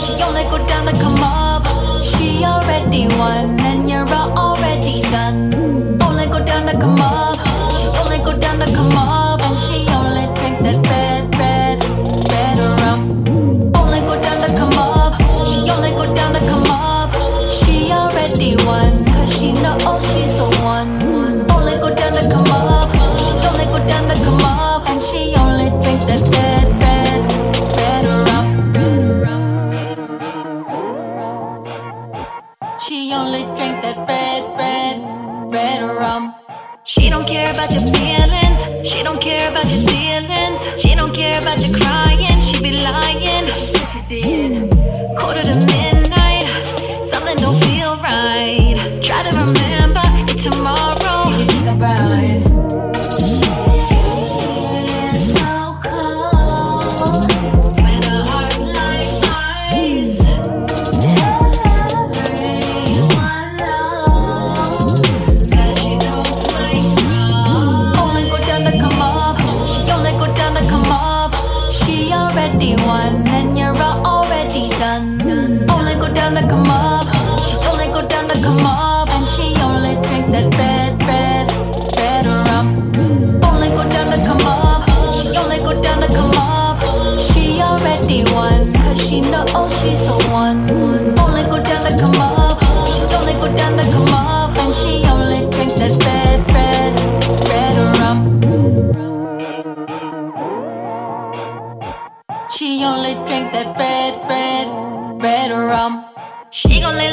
She only go down to come up. Drink that red, red, red rum. She don't care about your feelings. She don't care about your feelings. She don't care about your crying. She be lying. She said she did. Quarter to midnight. Something don't feel right. Try to remember it tomorrow. You think about it. Already won, and you're already done. Only go down to come up. She only go down to come up, and she only drink that red, red, red rum. Only go down to come up. She only go down to come up. She already won, cause she know she's She only drink that red, red, red rum. She gon' lay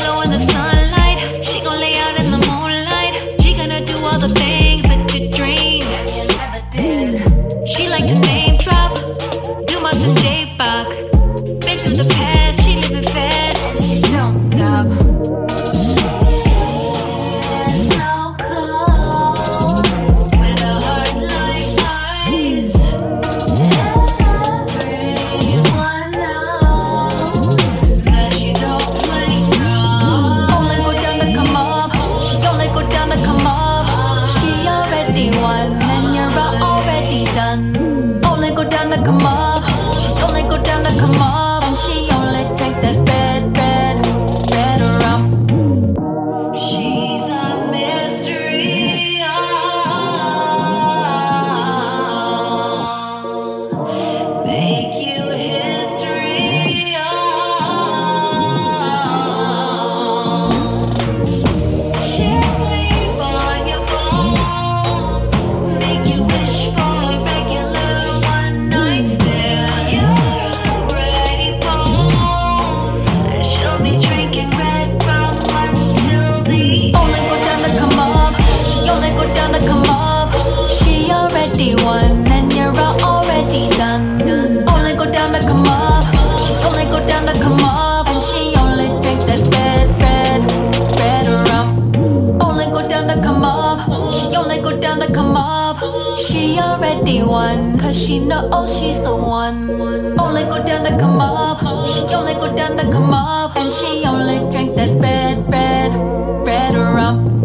come up. To come up, and she only drink that red, red, red rum. Only go down to come up. She only go down to come up. She already won, cause she know she's the one. Only go down to come up. She only go down to come up, and she only drink that red, red, red rum.